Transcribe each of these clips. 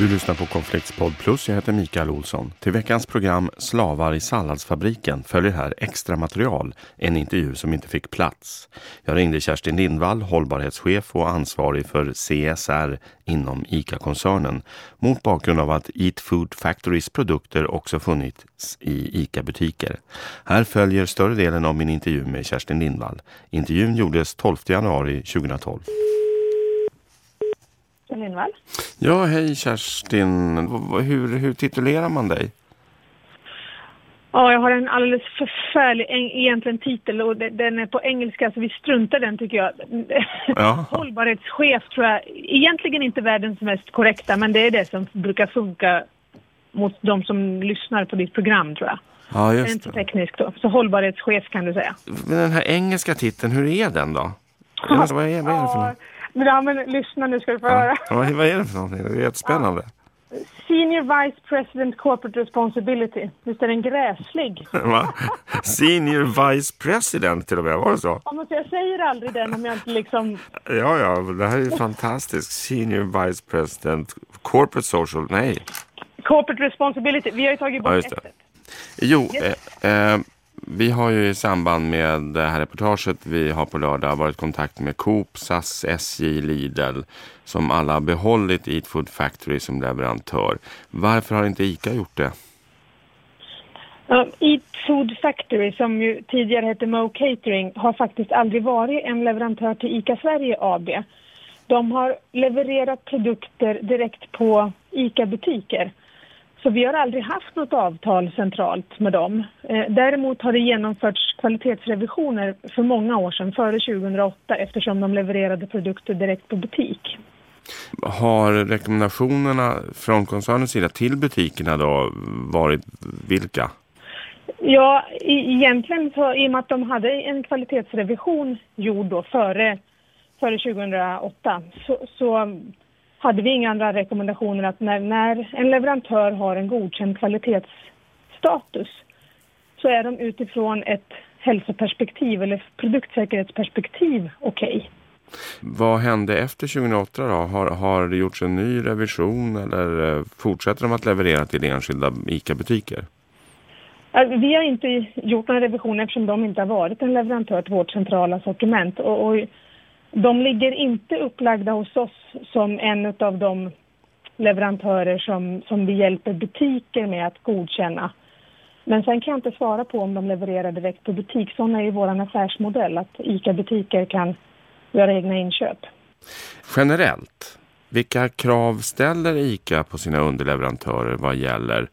Du lyssnar på Konfliktspodd Plus. Jag heter Mikael Olsson. Till veckans program Slavar i salladsfabriken följer här extra material, en intervju som inte fick plats. Jag ringde Kerstin Lindvall, hållbarhetschef och ansvarig för CSR inom ICA-koncernen mot bakgrund av att Eat Food Factorys produkter också funnits i ICA-butiker. Här följer större delen av min intervju med Kerstin Lindvall. Intervjun gjordes 12 januari 2012. Lindvall. Ja, hej Kerstin. Hur, hur titulerar man dig? Ja, jag har en alldeles förfärlig egentligen titel och den är på engelska så vi struntar den tycker jag. Ja. Hållbarhetschef tror jag, egentligen inte världens mest korrekta men det är det som brukar funka mot de som lyssnar på ditt program tror jag. Ja, just det. Inte tekniskt då. Så hållbarhetschef kan du säga. Men den här engelska titeln, hur är den då? vad, är, vad är det för något? Ja, men lyssna nu ska du få ja. höra. vad är det för någonting? Det är jättespännande. Ja. Senior Vice President Corporate Responsibility. Visst är den gräslig? Va? Senior Vice President till och med, var det så? Ja, men jag säger aldrig den om jag inte liksom... Ja, ja, det här är ju fantastiskt. Senior Vice President Corporate Social, nej. Corporate Responsibility, vi har ju tagit bort ja. Jo, yes. eh, eh, vi har ju i samband med det här reportaget vi har på lördag varit i kontakt med Coop, SAS, SJ, Lidl som alla har behållit Eat Food Factory som leverantör. Varför har inte ICA gjort det? Uh, Eat Food Factory som ju tidigare hette Mo Catering har faktiskt aldrig varit en leverantör till ICA Sverige AB. De har levererat produkter direkt på ICA-butiker. Så vi har aldrig haft något avtal centralt med dem. Eh, däremot har det genomförts kvalitetsrevisioner för många år sedan, före 2008, eftersom de levererade produkter direkt på butik. Har rekommendationerna från koncernens sida till butikerna då varit vilka? Ja, egentligen så, i och med att de hade en kvalitetsrevision gjord då före, före 2008 så, så hade vi inga andra rekommendationer att när, när en leverantör har en godkänd kvalitetsstatus så är de utifrån ett hälsoperspektiv eller produktsäkerhetsperspektiv okej. Okay. Vad hände efter 2008 då? Har, har det gjorts en ny revision eller eh, fortsätter de att leverera till enskilda ICA-butiker? Vi har inte gjort någon revision eftersom de inte har varit en leverantör till vårt centrala sortiment. Och, och de ligger inte upplagda hos oss som en av de leverantörer som, som vi hjälper butiker med att godkänna. Men sen kan jag inte svara på om de levererar direkt på butik. Sån är ju vår affärsmodell, att ICA-butiker kan göra egna inköp. Generellt, vilka krav ställer ICA på sina underleverantörer vad gäller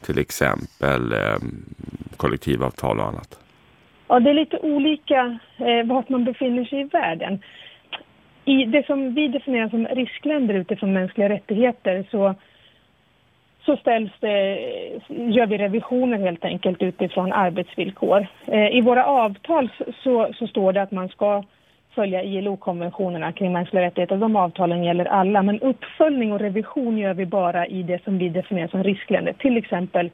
till exempel eh, kollektivavtal och annat? Ja, det är lite olika eh, vart man befinner sig i världen. I det som vi definierar som riskländer utifrån mänskliga rättigheter så, så ställs det, gör vi revisioner helt enkelt utifrån arbetsvillkor. Eh, I våra avtal så, så står det att man ska följa ILO-konventionerna kring mänskliga rättigheter. De avtalen gäller alla, men uppföljning och revision gör vi bara i det som vi definierar som riskländer. Till exempel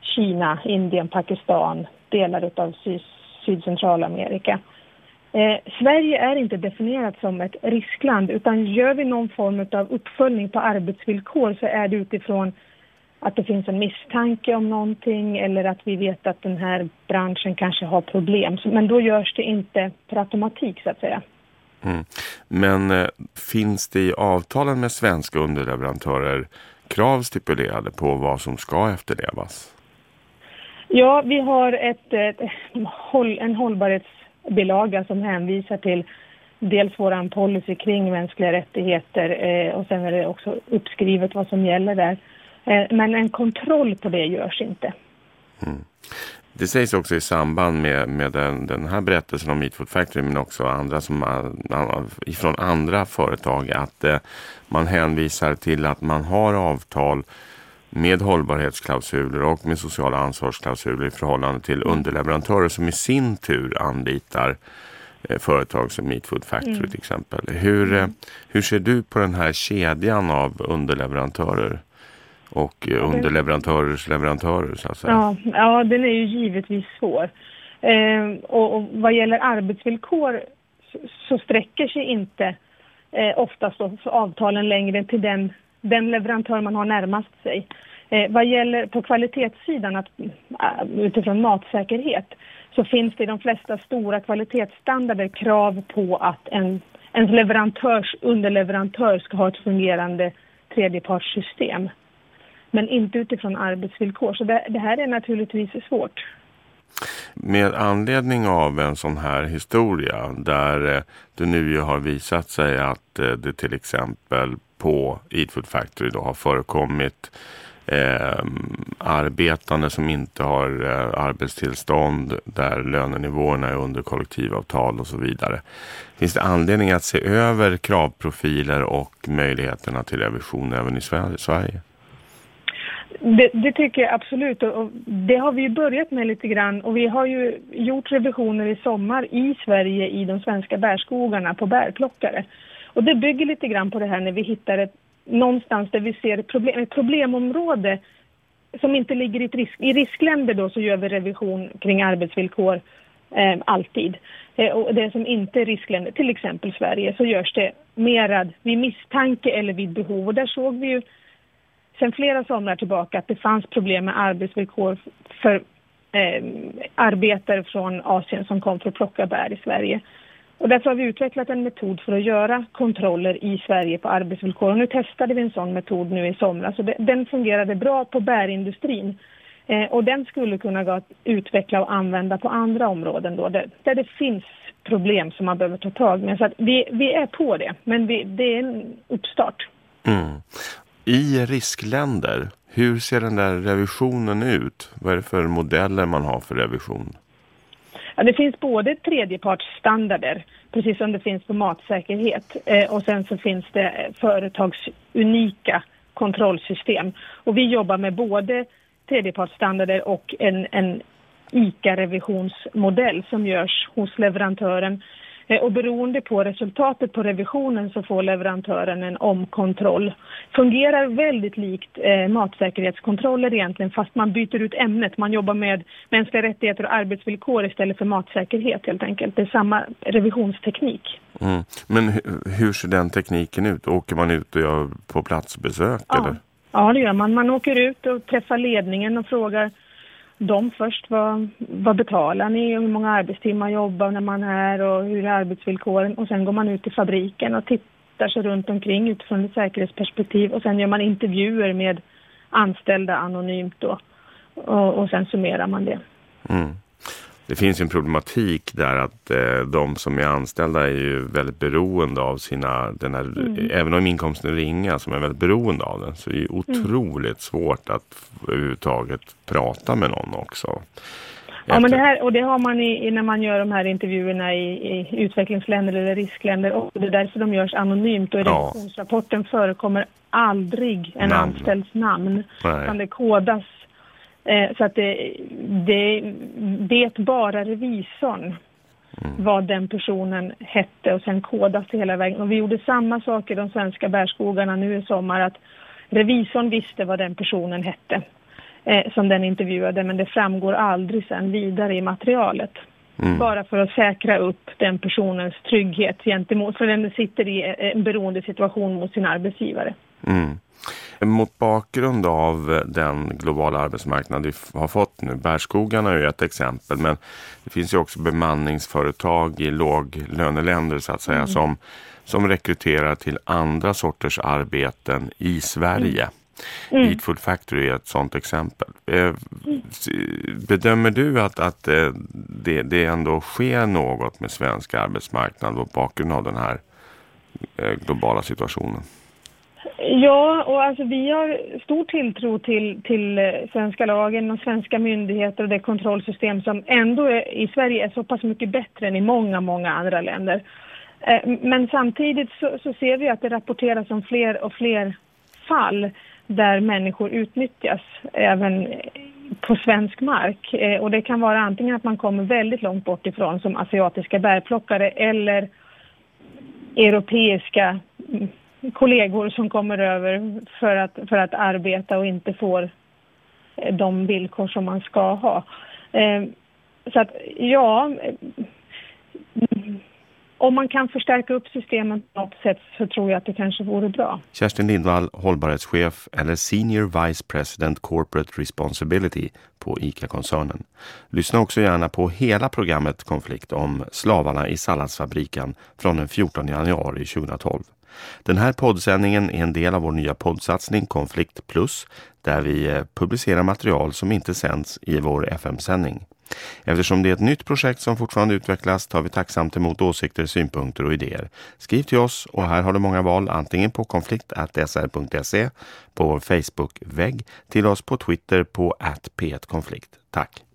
Kina, Indien, Pakistan, delar av Syd Sydcentralamerika. Eh, Sverige är inte definierat som ett riskland utan gör vi någon form av uppföljning på arbetsvillkor så är det utifrån att det finns en misstanke om någonting eller att vi vet att den här branschen kanske har problem. Men då görs det inte per automatik så att säga. Mm. Men eh, finns det i avtalen med svenska underleverantörer krav stipulerade på vad som ska efterlevas? Ja, vi har ett, ett, en hållbarhetsbilaga som hänvisar till dels vår policy kring mänskliga rättigheter eh, och sen är det också uppskrivet vad som gäller där. Eh, men en kontroll på det görs inte. Mm. Det sägs också i samband med, med den, den här berättelsen om Meat Food Factory men också andra som, eh, ifrån andra företag att eh, man hänvisar till att man har avtal med hållbarhetsklausuler och med sociala ansvarsklausuler i förhållande till underleverantörer som i sin tur anlitar eh, företag som Meat Food Factory mm. till exempel. Hur, eh, mm. hur ser du på den här kedjan av underleverantörer och eh, underleverantörers leverantörer så att säga? Ja, ja den är ju givetvis svår. Eh, och, och vad gäller arbetsvillkor så, så sträcker sig inte eh, oftast avtalen längre till den den leverantör man har närmast sig. Eh, vad gäller på kvalitetssidan, att, eh, utifrån matsäkerhet, så finns det i de flesta stora kvalitetsstandarder krav på att en, en leverantörs underleverantör ska ha ett fungerande tredjepartssystem. Men inte utifrån arbetsvillkor. Så det, det här är naturligtvis svårt. Med anledning av en sån här historia där eh, det nu har visat sig att eh, det till exempel på Eat Food Factory då har förekommit eh, arbetande som inte har eh, arbetstillstånd där lönenivåerna är under kollektivavtal och så vidare. Finns det anledning att se över kravprofiler och möjligheterna till revision även i Sverige? Det, det, tycker jag absolut och det har vi börjat med lite grann och vi har ju gjort revisioner i sommar i Sverige i de svenska bärskogarna på bärplockare. Och det bygger lite grann på det här när vi hittar ett, någonstans där vi ser problem, ett problemområde som inte ligger i, risk, i riskländer då så gör vi revision kring arbetsvillkor eh, alltid. Eh, och det som inte är riskländer, till exempel Sverige, så görs det mera vid misstanke eller vid behov. Och där såg vi ju sedan flera somrar tillbaka att det fanns problem med arbetsvillkor för eh, arbetare från Asien som kom för att plocka bär i Sverige. Och därför har vi utvecklat en metod för att göra kontroller i Sverige på arbetsvillkor. Och nu testade vi en sån metod nu i somras. och den fungerade bra på bärindustrin. Eh, och den skulle kunna gå att utveckla och använda på andra områden då, där, där det finns problem som man behöver ta tag med. Så att vi, vi är på det, men vi, det är en uppstart. Mm. I riskländer, hur ser den där revisionen ut? Vad är det för modeller man har för revision? Ja, det finns både tredjepartsstandarder, precis som det finns på matsäkerhet. Eh, och sen så finns det eh, företagsunika kontrollsystem. Och vi jobbar med både tredjepartsstandarder och en, en ICA-revisionsmodell som görs hos leverantören Eh, och beroende på resultatet på revisionen så får leverantören en omkontroll. Fungerar väldigt likt eh, matsäkerhetskontroller egentligen fast man byter ut ämnet. Man jobbar med mänskliga rättigheter och arbetsvillkor istället för matsäkerhet helt enkelt. Det är samma revisionsteknik. Mm. Men hur ser den tekniken ut? Åker man ut och gör på platsbesök? Ja. Eller? ja, det gör man. Man åker ut och träffar ledningen och frågar dem först. Vad, vad betalar ni och hur många arbetstimmar jobbar när man är och hur är arbetsvillkoren? Och sen går man ut till fabriken och tittar sig runt omkring utifrån ett säkerhetsperspektiv och sen gör man intervjuer med anställda anonymt då. Och, och sen summerar man det. Mm det finns en problematik där att eh, de som är anställda är ju väldigt beroende av sina, den här, mm. även om inkomsten är ringa, som är väldigt beroende av den. Så det är mm. otroligt mm. svårt att överhuvudtaget prata med någon också. Ja, men det här, och det har man i, när man gör de här intervjuerna i, i utvecklingsländer eller riskländer och det är därför de görs anonymt och i ja. revisionsrapporten förekommer aldrig en namn. anställds namn. Nej. Utan det kodas så att det, det vet bara revisorn mm. vad den personen hette och sen kodas det hela vägen. Och vi gjorde samma sak i de svenska bärskogarna nu i sommar att revisorn visste vad den personen hette eh, som den intervjuade men det framgår aldrig sen vidare i materialet. Mm. Bara för att säkra upp den personens trygghet gentemot, för den sitter i en beroende situation mot sin arbetsgivare. Mm. Mot bakgrund av den globala arbetsmarknad vi har fått nu, bärskogarna är ju ett exempel men det finns ju också bemanningsföretag i låglöneländer så att säga mm. som, som rekryterar till andra sorters arbeten i Sverige. Mm. Eat Food Factory är ett sådant exempel. Eh, bedömer du att, att eh, det, det ändå sker något med svensk arbetsmarknad mot bakgrund av den här eh, globala situationen? Ja, och alltså vi har stor tilltro till, till eh, svenska lagen och svenska myndigheter och det kontrollsystem som ändå är, i Sverige är så pass mycket bättre än i många, många andra länder. Eh, men samtidigt så, så ser vi att det rapporteras om fler och fler fall där människor utnyttjas även på svensk mark. Eh, och det kan vara antingen att man kommer väldigt långt bort ifrån som asiatiska bärplockare eller europeiska kollegor som kommer över för att, för att arbeta och inte får eh, de villkor som man ska ha. Eh, så att ja, mm, om man kan förstärka upp systemen på något sätt så tror jag att det kanske vore bra. Kerstin Lindvall, hållbarhetschef eller Senior Vice President Corporate Responsibility på ICA-koncernen. Lyssna också gärna på hela programmet Konflikt om slavarna i salladsfabriken från den 14 januari 2012. Den här poddsändningen är en del av vår nya poddsatsning Konflikt Plus där vi eh, publicerar material som inte sänds i vår FM-sändning. Eftersom det är ett nytt projekt som fortfarande utvecklas tar vi tacksamt emot åsikter, synpunkter och idéer. Skriv till oss och här har du många val antingen på konflikt.sr.se, på vår Facebook-vägg, till oss på Twitter på p1konflikt. Tack!